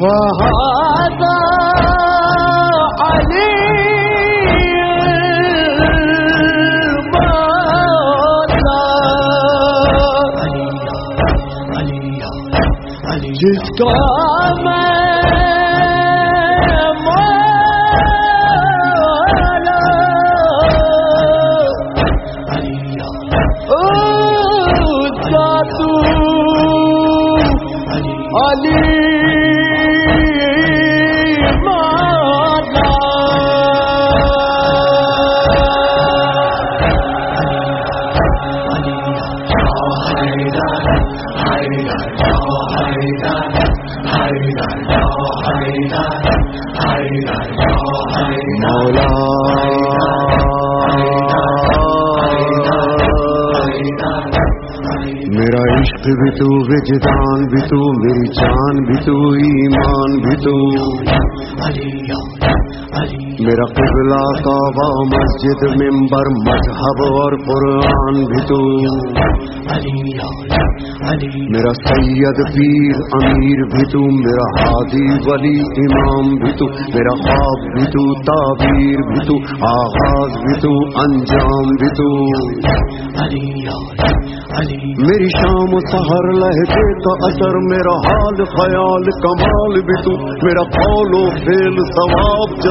وہاں علی عشق بھی تو وجدان بھی تو میری جان بھی تو ایمان بھی تو۔ میرا قبلہ کعبہ، مسجد ممبر مذہب اور قرآن بھی تو۔ میرا سید پیر، امیر بھی تو۔ میرا ہادی ولی، امام بھی تو۔ میرا خواب بھی تو، تعبیر بھی تو۔ آغاز بھی تو، انجام بھی تو۔ میری شام سہر لہجے کا اثر، میرا حال، خیال، کمال بھی تو۔ میرا قول و فیل ثواب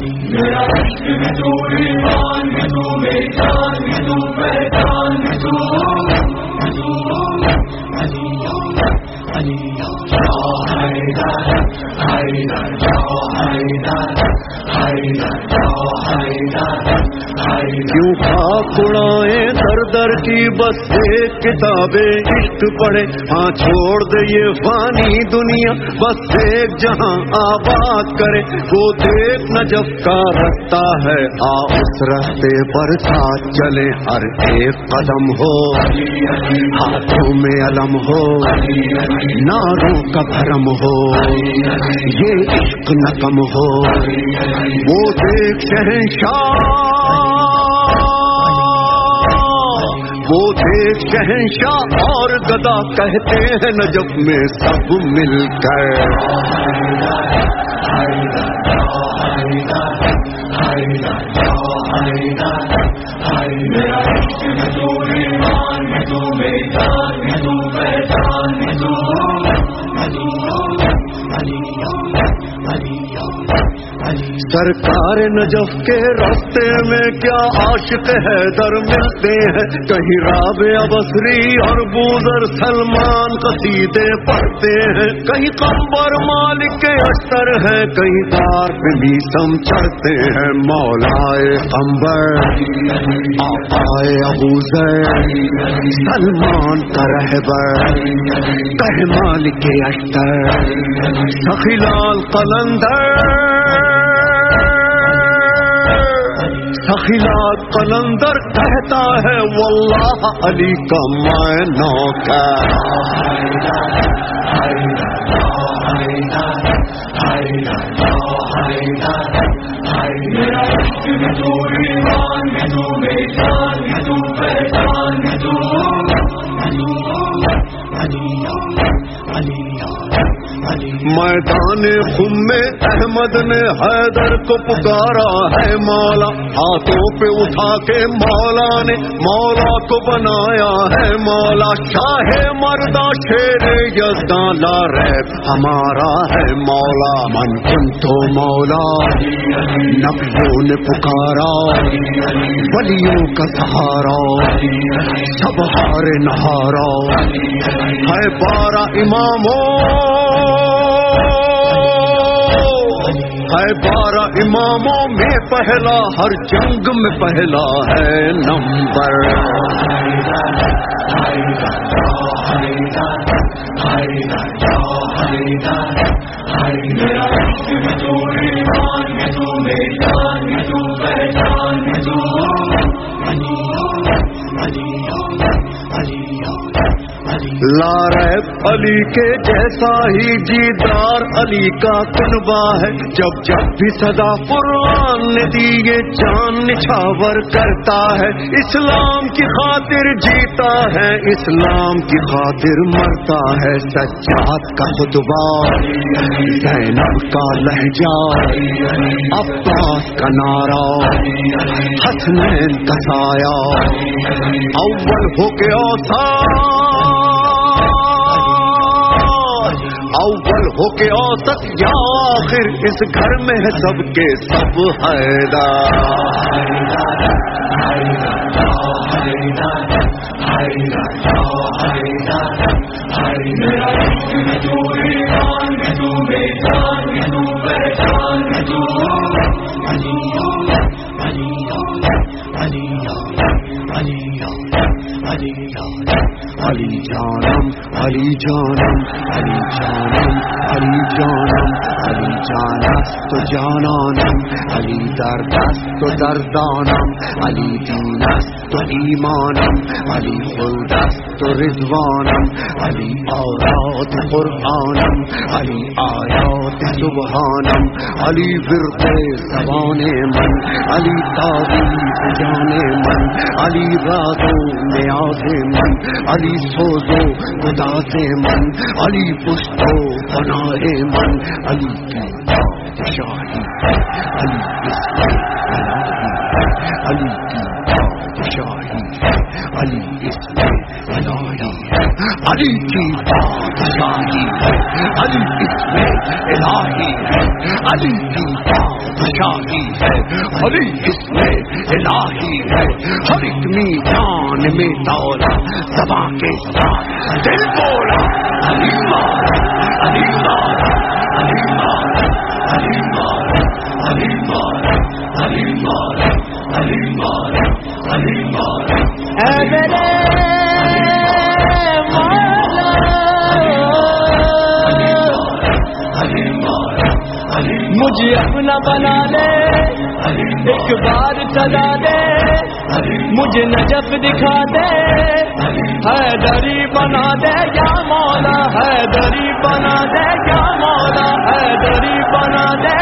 میرا عشق ہے تو ایمان ہے تو میری جان ہے تو پہچان ہے تو علی علی علی علی کیوں خاک در در کی بس ایک کتابیں عشق پڑھے ہاں چھوڑ دے یہ فانی دنیا، بس ایک جہاں آباد کرے وہ دیکھ نجف کا رکھتا ہے آ اس رستے پر ساتھ چلے ہر ایک قدم ہو، ہاتھوں میں علم ہو، ناروں کا بھرم ہو۔ یہ عشق نقم ہو۔ وہ دیکھ شہنشاہ۔ وہ دیکھ شہنشاہ اور گدا کہتے ہیں نجف میں سب مل کر سرکار نجف کے راستے میں کیا عاشق ہے در ملتے ہیں؟ کہیں راب ابسری اور بوزر سلمان قصیدے پڑھتے ہیں۔ کہیں کمبر مالک کے اختر ہے کہیں دار بھی سم چڑھتے ہیں۔ مولائے کمبر آئے ابوزر سلمان کا رہبر کہ مالک کے اختر سخیلال قلندر۔ سخیلات قلندر کہتا ہے واللہ علی کا میں میدان خم میں احمد نے حیدر کو پکارا ہے مولا، ہاتھوں پہ اٹھا کے مولا نے مولا کو بنایا ہے مولا۔ شاہ مردا شیر یزدان لا ریب، ہمارا ہے مولا۔ من کن تو مولا، نبیوں نے پکارا۔ بلیوں کا سہارا۔ سب ہار نہارا۔ ہے بارہ اماموں ہے بارہ اماموں میں پہلا ہر جنگ میں پہلا ہے نمبر۔ لارب علی کے جیسا ہی جیدار علی کا کنبا ہے۔ جب جب بھی صدا قرآن نے دیے جان نچھاور کرتا ہے۔ اسلام کی خاطر جیتا ہے، اسلام کی خاطر مرتا ہے۔ سجاد کا خطبہ زینب کا لہجہ، عباس کا نعرہ، حسنین کا سایہ۔ اول ہو کے اوسا اول ہو کے اوسط یا آخر اس گھر میں ہے سب کے سب علی جانم علی جانم علی جانم علی جانم، علی جانست تو جانانم، علی دردست تو دردانم، علی دینست تو ایمانم، علی خودست تو رضوانم، علی آیات قرآنم، علی آیات سبحانم، علی فرق زبان من، علی تعریف جان من، علی راز نیاز من، علی سوزو خدا سے من، علی پشتو، پناہ من، علی کی بادشاہی، علی علی کی بادشاہی، علی اس الہی علی کی بادشاہی، علی اس میں الہی ہے علی کی بادشاہی ہے علی اس میں الہی ہے ہر ایک میدان میں دولا سبا کے ساتھ دل بولا علی مارا علی مارا علی مارا علی مارا علی مارا علی مارا علی مارا علی مارا مجھے اپنا بنا دے ایک بار سزا دے، مجھے نجف دکھا دے، حیدری بنا دے، یا مولا، حیدری بنا دے، یا مولا، حیدری بنا دے